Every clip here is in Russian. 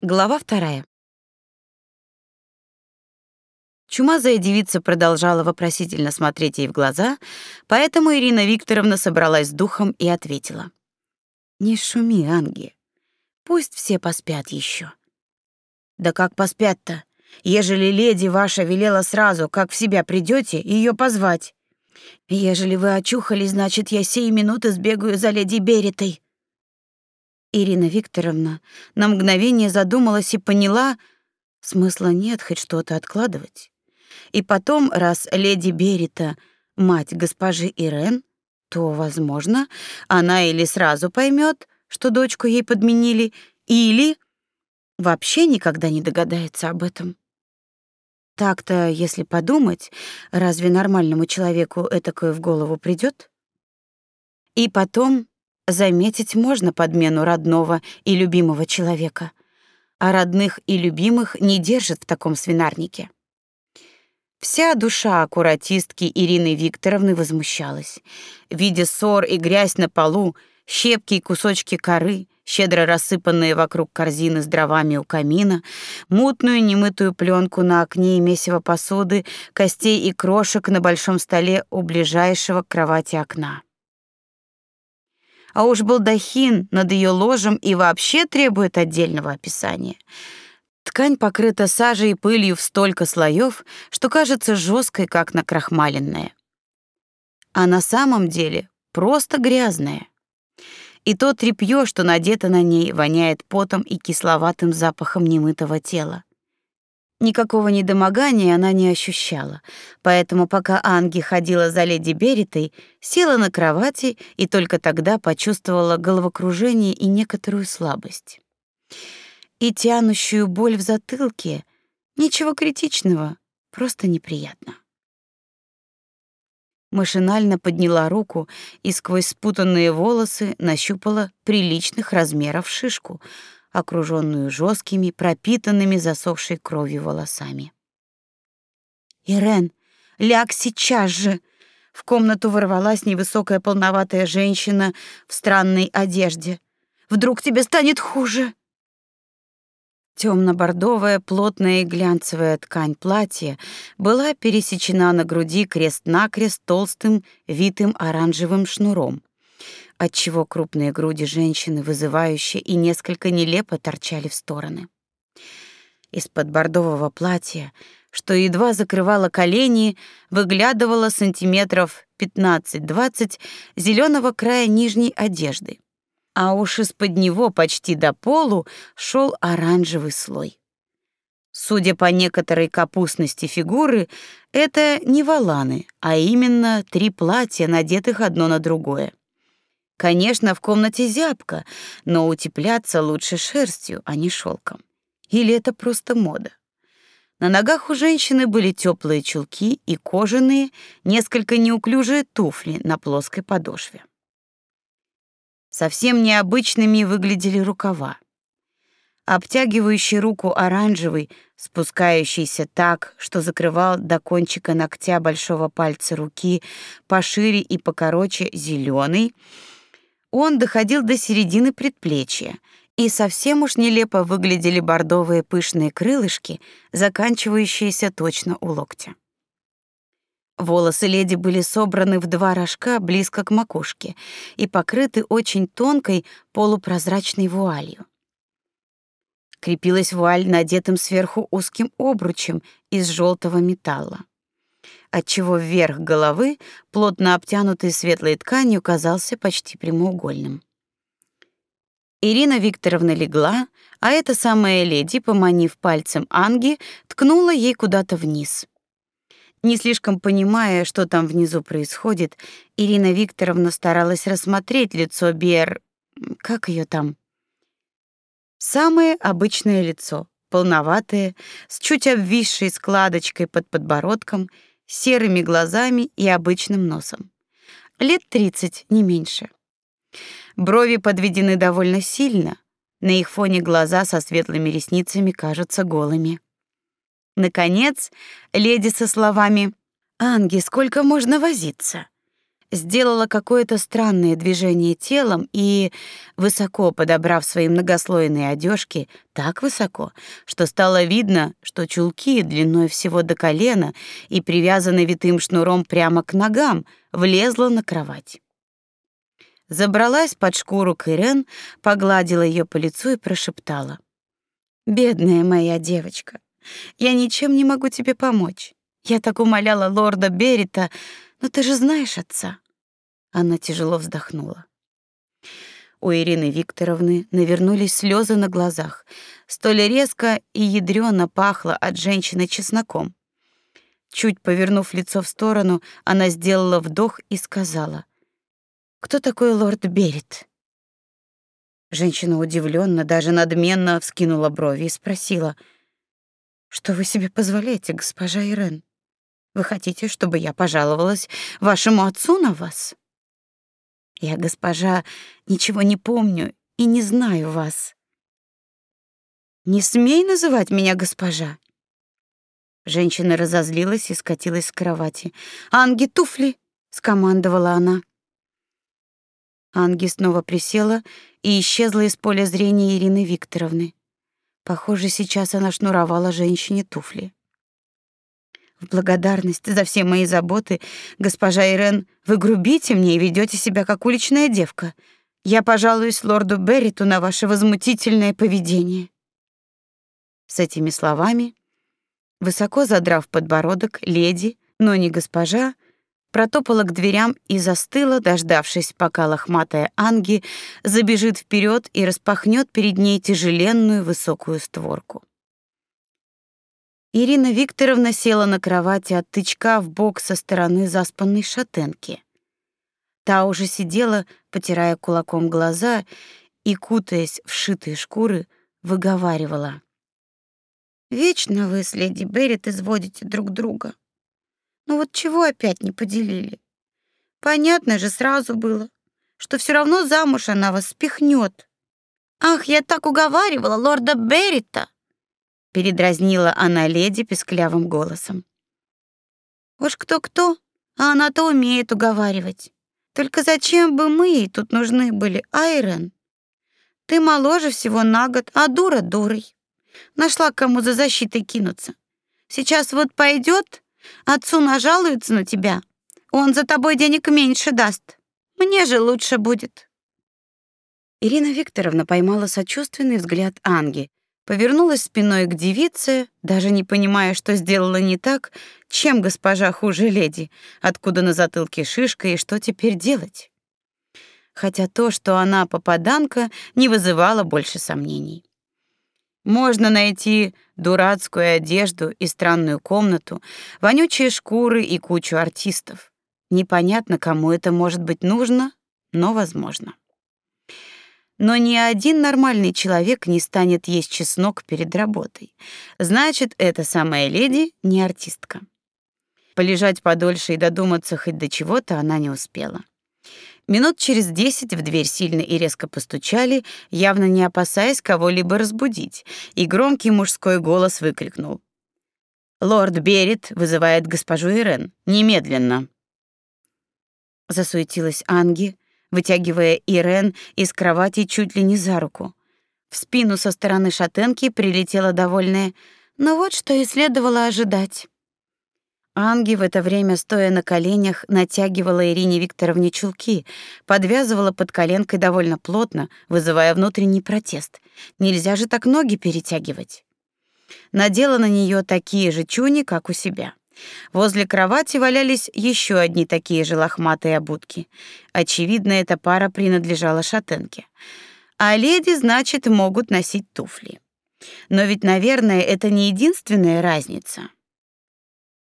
Глава вторая. Чумазая девица продолжала вопросительно смотреть ей в глаза, поэтому Ирина Викторовна собралась с духом и ответила: "Не шуми, Анги. Пусть все поспят еще. "Да как поспят-то? Ежели леди ваша велела сразу, как в себя придете, ее позвать. Ежели вы очухались, значит, я сей минуты сбегаю за леди Беретой". Ирина Викторовна на мгновение задумалась и поняла, смысла нет хоть что-то откладывать. И потом, раз леди Берита мать госпожи Ирен, то, возможно, она или сразу поймет, что дочку ей подменили, или вообще никогда не догадается об этом. Так-то, если подумать, разве нормальному человеку этакое в голову придет? И потом Заметить можно подмену родного и любимого человека, а родных и любимых не держат в таком свинарнике. Вся душа аккуратистки Ирины Викторовны возмущалась, видя ссор и грязь на полу, щепки и кусочки коры, щедро рассыпанные вокруг корзины с дровами у камина, мутную немытую пленку на окне и месиво посуды, костей и крошек на большом столе у ближайшего к кровати окна а уж балдахин над ее ложем и вообще требует отдельного описания. Ткань покрыта сажей и пылью в столько слоев, что кажется жесткой, как накрахмаленная. А на самом деле просто грязная. И то тряпье, что надето на ней, воняет потом и кисловатым запахом немытого тела. Никакого недомогания она не ощущала, поэтому пока Анги ходила за леди Беритой, села на кровати и только тогда почувствовала головокружение и некоторую слабость. И тянущую боль в затылке. Ничего критичного, просто неприятно. Машинально подняла руку и сквозь спутанные волосы нащупала приличных размеров шишку — окруженную жесткими, пропитанными засохшей кровью волосами. «Ирен, ляг сейчас же!» В комнату ворвалась невысокая полноватая женщина в странной одежде. «Вдруг тебе станет хуже?» Темно-бордовая, плотная и глянцевая ткань платья была пересечена на груди крест-накрест толстым, витым оранжевым шнуром отчего крупные груди женщины вызывающе и несколько нелепо торчали в стороны. Из-под бордового платья, что едва закрывало колени, выглядывало сантиметров 15-20 зеленого края нижней одежды. А уж из-под него почти до полу шел оранжевый слой. Судя по некоторой капустности фигуры, это не валаны, а именно три платья, надетых одно на другое. Конечно, в комнате зябко, но утепляться лучше шерстью, а не шелком. Или это просто мода? На ногах у женщины были теплые чулки и кожаные, несколько неуклюжие туфли на плоской подошве. Совсем необычными выглядели рукава. Обтягивающий руку оранжевый, спускающийся так, что закрывал до кончика ногтя большого пальца руки, пошире и покороче зеленый — он доходил до середины предплечья, и совсем уж нелепо выглядели бордовые пышные крылышки, заканчивающиеся точно у локтя. Волосы леди были собраны в два рожка близко к макушке и покрыты очень тонкой полупрозрачной вуалью. Крепилась вуаль надетым сверху узким обручем из желтого металла отчего верх головы, плотно обтянутый светлой тканью, казался почти прямоугольным. Ирина Викторовна легла, а эта самая леди, поманив пальцем Анги, ткнула ей куда-то вниз. Не слишком понимая, что там внизу происходит, Ирина Викторовна старалась рассмотреть лицо Бер... Как ее там? Самое обычное лицо, полноватое, с чуть обвисшей складочкой под подбородком — серыми глазами и обычным носом. Лет тридцать, не меньше. Брови подведены довольно сильно, на их фоне глаза со светлыми ресницами кажутся голыми. Наконец, леди со словами: "Анги, сколько можно возиться? Сделала какое-то странное движение телом и, высоко подобрав свои многослойные одежки, так высоко, что стало видно, что чулки длиной всего до колена и привязаны витым шнуром прямо к ногам, влезла на кровать. Забралась под шкуру Кэрен, погладила ее по лицу и прошептала: "Бедная моя девочка, я ничем не могу тебе помочь. Я так умоляла лорда Берита, но ты же знаешь отца. Она тяжело вздохнула. У Ирины Викторовны навернулись слезы на глазах. Столь резко и ядрёно пахло от женщины чесноком. Чуть повернув лицо в сторону, она сделала вдох и сказала: "Кто такой лорд Берит?" Женщина удивленно, даже надменно вскинула брови и спросила: "Что вы себе позволяете, госпожа Ирен?" Вы хотите, чтобы я пожаловалась вашему отцу на вас? Я, госпожа, ничего не помню и не знаю вас. Не смей называть меня госпожа. Женщина разозлилась и скатилась с кровати. "Анги, туфли", скомандовала она. Анги снова присела и исчезла из поля зрения Ирины Викторовны. Похоже, сейчас она шнуровала женщине туфли. В благодарность за все мои заботы, госпожа Ирен, вы грубите мне и ведете себя как уличная девка. Я пожалуюсь лорду Берриту на ваше возмутительное поведение. С этими словами, высоко задрав подбородок, леди, но не госпожа, протопала к дверям и застыла, дождавшись, пока лохматая Анги забежит вперед и распахнет перед ней тяжеленную высокую створку. Ирина Викторовна села на кровати от тычка в бок со стороны заспанной шатенки. Та уже сидела, потирая кулаком глаза и, кутаясь в шитые шкуры, выговаривала. «Вечно вы с леди Беррит изводите друг друга. Ну вот чего опять не поделили? Понятно же сразу было, что все равно замуж она вас спихнет. Ах, я так уговаривала лорда Беррита!» Передразнила она леди песклявым голосом. Уж кто-кто, а она-то умеет уговаривать. Только зачем бы мы ей тут нужны были, Айрен? Ты моложе всего на год, а дура дурой. Нашла кому за защитой кинуться. Сейчас вот пойдет, отцу нажалуется на тебя. Он за тобой денег меньше даст. Мне же лучше будет. Ирина Викторовна поймала сочувственный взгляд Анги, повернулась спиной к девице, даже не понимая, что сделала не так, чем госпожа хуже леди, откуда на затылке шишка и что теперь делать. Хотя то, что она попаданка, не вызывало больше сомнений. Можно найти дурацкую одежду и странную комнату, вонючие шкуры и кучу артистов. Непонятно, кому это может быть нужно, но возможно. Но ни один нормальный человек не станет есть чеснок перед работой. Значит, эта самая леди не артистка. Полежать подольше и додуматься хоть до чего-то она не успела. Минут через десять в дверь сильно и резко постучали, явно не опасаясь кого-либо разбудить, и громкий мужской голос выкрикнул: "Лорд Берет вызывает госпожу Ирен. Немедленно!" Засуетилась Анги, вытягивая Ирен из кровати чуть ли не за руку. В спину со стороны шатенки прилетела довольная: "Ну вот что и следовало ожидать". Анги в это время, стоя на коленях, натягивала Ирине Викторовне чулки, подвязывала под коленкой довольно плотно, вызывая внутренний протест. Нельзя же так ноги перетягивать. Надела на нее такие же чуни, как у себя. Возле кровати валялись еще одни такие же лохматые обутки. Очевидно, эта пара принадлежала шатенке. А леди, значит, могут носить туфли. Но ведь, наверное, это не единственная разница.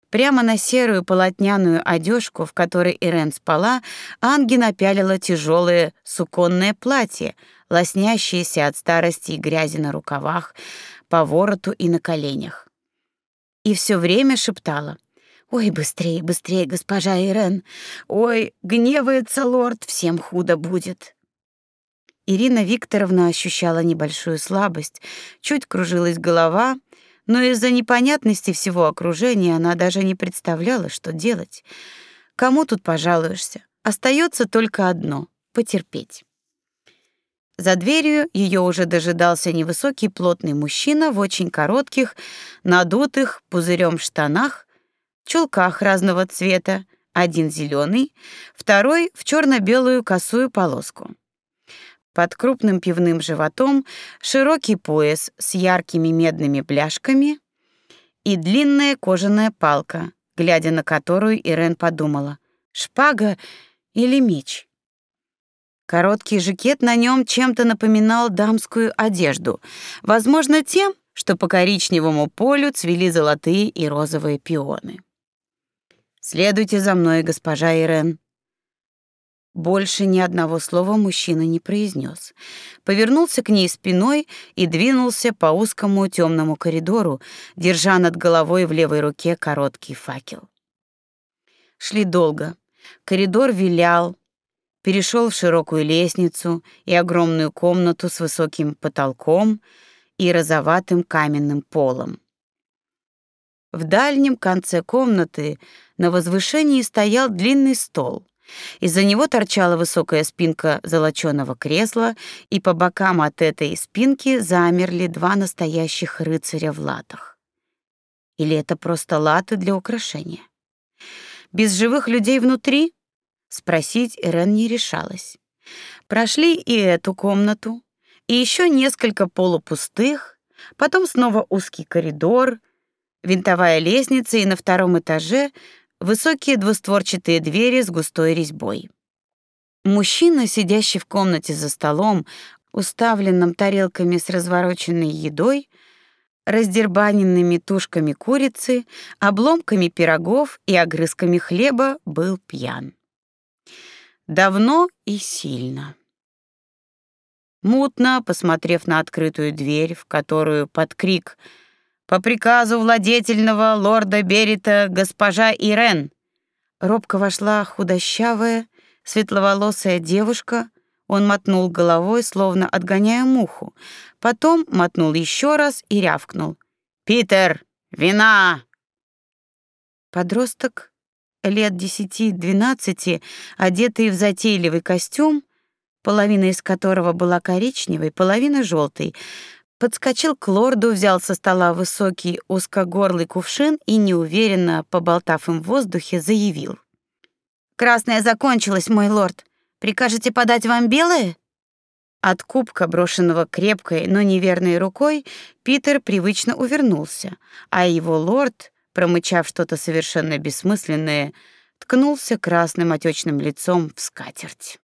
Прямо на серую полотняную одежку, в которой Ирен спала, Анги напялила тяжелое суконное платье, лоснящееся от старости и грязи на рукавах, по вороту и на коленях и все время шептала: "Ой, быстрее, быстрее, госпожа Ирен. Ой, гневается лорд, всем худо будет". Ирина Викторовна ощущала небольшую слабость, чуть кружилась голова, но из-за непонятности всего окружения она даже не представляла, что делать. Кому тут пожалуешься? Остается только одно потерпеть. За дверью ее уже дожидался невысокий плотный мужчина в очень коротких, надутых пузырем штанах, чулках разного цвета, один зеленый, второй в черно белую косую полоску. Под крупным пивным животом широкий пояс с яркими медными бляшками и длинная кожаная палка, глядя на которую Ирен подумала: шпага или меч. Короткий жакет на нем чем-то напоминал дамскую одежду, возможно, тем, что по коричневому полю цвели золотые и розовые пионы. Следуйте за мной, госпожа Ирен. Больше ни одного слова мужчина не произнес. Повернулся к ней спиной и двинулся по узкому темному коридору, держа над головой в левой руке короткий факел. Шли долго. Коридор вилял, перешел в широкую лестницу и огромную комнату с высоким потолком и розоватым каменным полом. В дальнем конце комнаты на возвышении стоял длинный стол. Из-за него торчала высокая спинка золочёного кресла, и по бокам от этой спинки замерли два настоящих рыцаря в латах. Или это просто латы для украшения? Без живых людей внутри? Спросить Ирен не решалась. Прошли и эту комнату, и еще несколько полупустых, потом снова узкий коридор, винтовая лестница и на втором этаже высокие двустворчатые двери с густой резьбой. Мужчина, сидящий в комнате за столом, уставленным тарелками с развороченной едой, раздербаненными тушками курицы, обломками пирогов и огрызками хлеба, был пьян. Давно и сильно. Мутно, посмотрев на открытую дверь, в которую под крик «По приказу владетельного лорда Берита госпожа Ирен!» робко вошла худощавая, светловолосая девушка он мотнул головой, словно отгоняя муху, потом мотнул еще раз и рявкнул: "Питер, вина!" Подросток лет десяти-двенадцати, одетый в затейливый костюм, половина из которого была коричневой, половина желтой, подскочил к лорду, взял со стола высокий узкогорлый кувшин и неуверенно, поболтав им в воздухе, заявил: "Красная закончилась, мой лорд. Прикажете подать вам белое? От кубка, брошенного крепкой, но неверной рукой, Питер привычно увернулся, а его лорд, промычав что-то совершенно бессмысленное, ткнулся красным отечным лицом в скатерть.